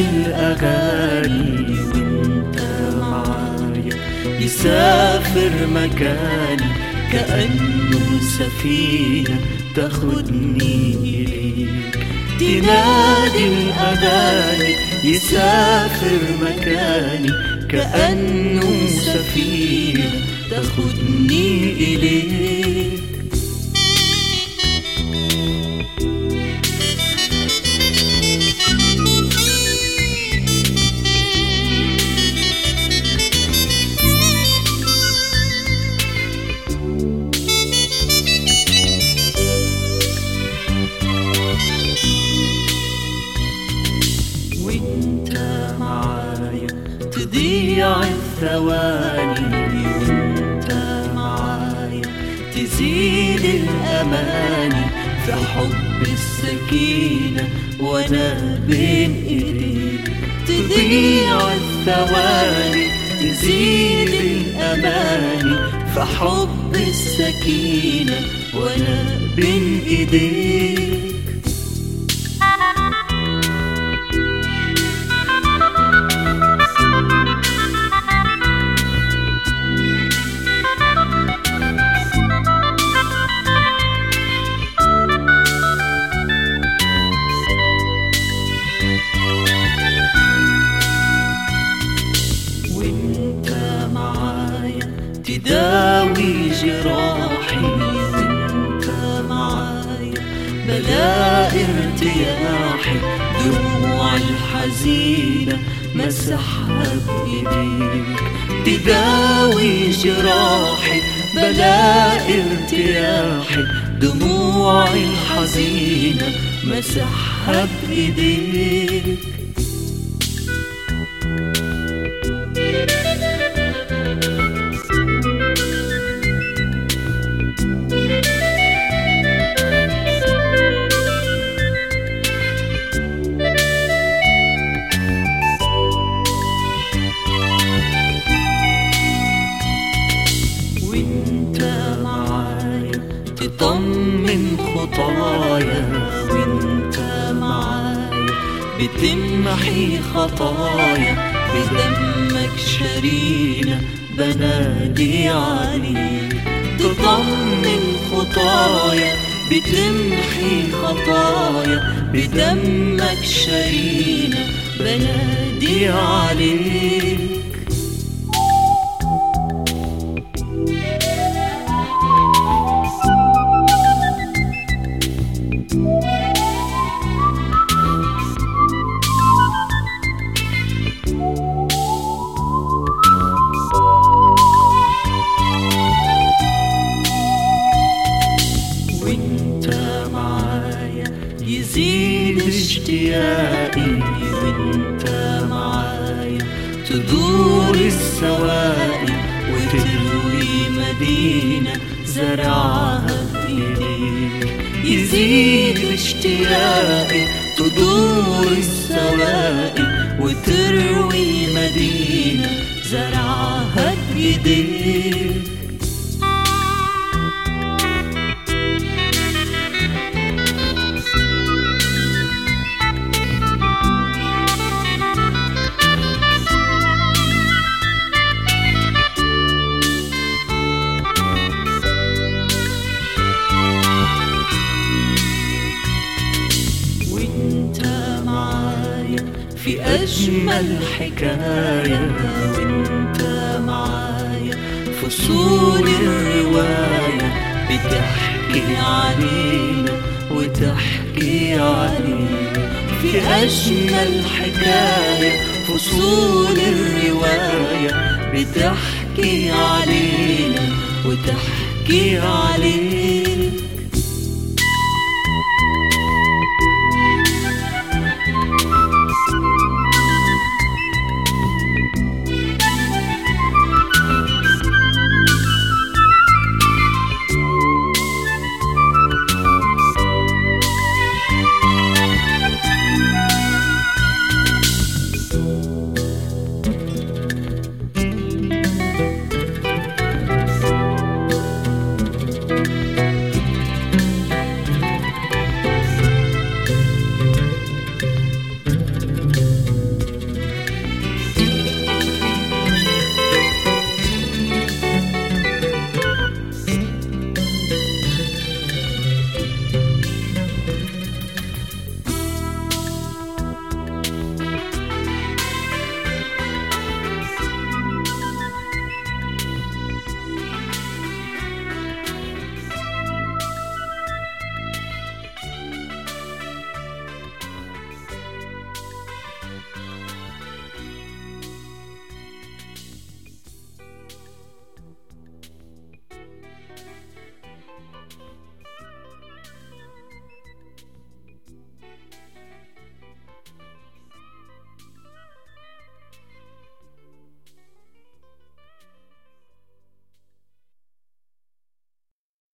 الأغاني وانت معايا. يسافر مكاني كأنه سفينة تاخدني إليك. تنادي الأغاني يسافر مكاني كأنه سفينة تاخدني إليك. تضيع الثواني وانت معايا تزيد الاماني في حب السكينة وأنا بين إيديك تضيع الثواني تزيد الاماني في حب السكينة وأنا بين إيديك جراحي وانت معايا بلا ارتياحي دموع الحزينة مسحها بإيديك. تداوي جراحي بلا ارتياحي دموع الحزينة مسحها بإيديك. خطايا وانت معايا. بتمحي خطايا بدمك شرينا بنادي عليك. تطمن خطايا بتمحي خطايا بدمك شرينا بنادي عليك. يزيد اشتياقي وانت معايا. تدور السواقي وتروي مدينة زرعها بإيديك يزيد اشتياقي تدور السواقي وتروي مدينة زرعها بإيديك أجمل حكاية وانت معايا فصول الرواية. بتحكي علينا وتحكي علينا. في أجمل حكاية فصول الرواية. بتحكي علينا وتحكي علينا.